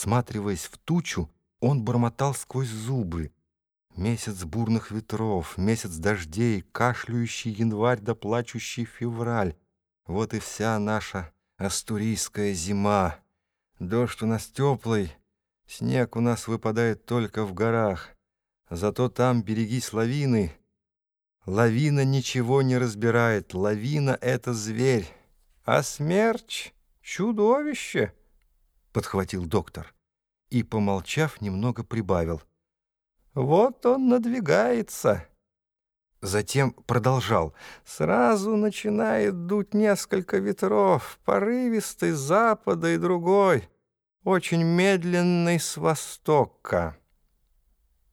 Всматриваясь в тучу, он бормотал сквозь зубы. Месяц бурных ветров, месяц дождей, кашляющий январь да плачущий февраль. Вот и вся наша астурийская зима. Дождь у нас теплый, снег у нас выпадает только в горах. Зато там берегись лавины. Лавина ничего не разбирает, лавина — это зверь, а смерч — чудовище, — подхватил доктор и, помолчав, немного прибавил. «Вот он надвигается». Затем продолжал. «Сразу начинает дуть несколько ветров, порывистый с запада и другой, очень медленный с востока».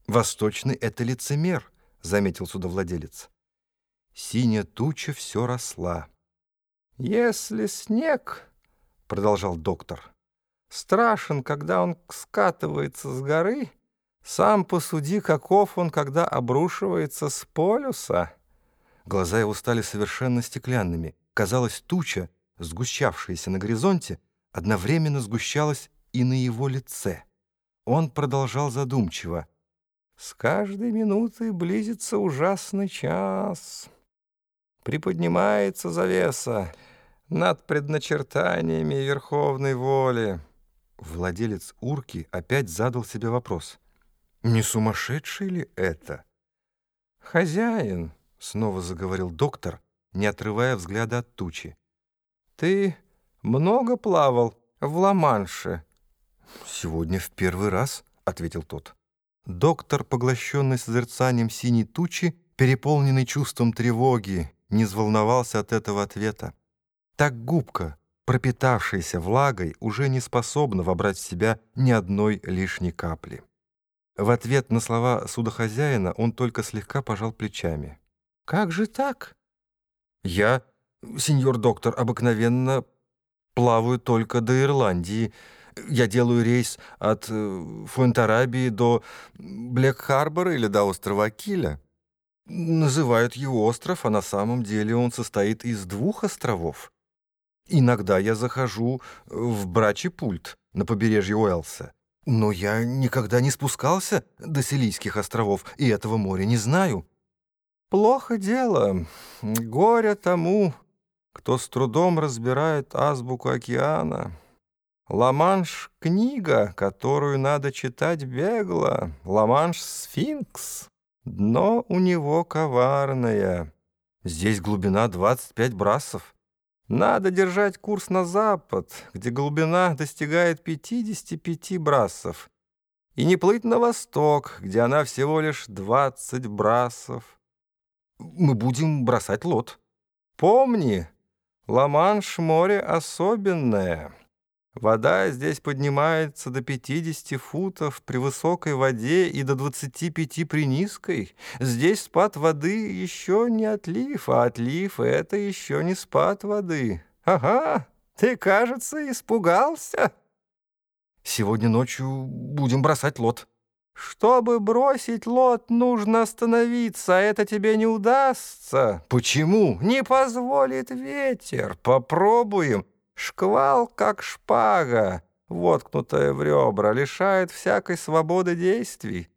«Восточный — это лицемер», — заметил судовладелец. Синяя туча все росла. «Если снег, — продолжал доктор, — страшен, когда он скатывается с горы, сам посуди, каков он, когда обрушивается с полюса». Глаза его стали совершенно стеклянными. Казалось, туча, сгущавшаяся на горизонте, одновременно сгущалась и на его лице. Он продолжал задумчиво. С каждой минутой близится ужасный час. Приподнимается завеса над предначертаниями верховной воли. Владелец урки опять задал себе вопрос. Не сумасшедший ли это? «Хозяин», — снова заговорил доктор, не отрывая взгляда от тучи, — «ты много плавал в Ла-Манше?» «Сегодня в первый раз», — ответил тот. Доктор, поглощенный созерцанием синей тучи, переполненный чувством тревоги, не взволновался от этого ответа. Так губка, пропитавшаяся влагой, уже не способна вобрать в себя ни одной лишней капли. В ответ на слова судохозяина он только слегка пожал плечами. «Как же так?» «Я, сеньор доктор, обыкновенно плаваю только до Ирландии», я делаю рейс от э, Фуэнтарабии до Блэк-Харбора или до острова Киля. Называют его остров, а на самом деле он состоит из двух островов. Иногда я захожу в Брачи-Пульт на побережье Уэлса. Но я никогда не спускался до Силийских островов и этого моря не знаю. Плохо дело. Горе тому, кто с трудом разбирает азбуку океана. Ла-Манш — книга, которую надо читать бегло. Ла-Манш — сфинкс. Дно у него коварное. Здесь глубина 25 брасов. Надо держать курс на запад, где глубина достигает 55 брасов. И не плыть на восток, где она всего лишь 20 брасов. Мы будем бросать лот. Помни, Ла-Манш — море особенное. Вода здесь поднимается до 50 футов при высокой воде и до 25 при низкой. Здесь спад воды еще не отлив, а отлив — это еще не спад воды. Ага, ты, кажется, испугался. Сегодня ночью будем бросать лот. Чтобы бросить лот, нужно остановиться, а это тебе не удастся. Почему? Не позволит ветер. Попробуем. Шквал, как шпага, воткнутая в ребра, лишает всякой свободы действий.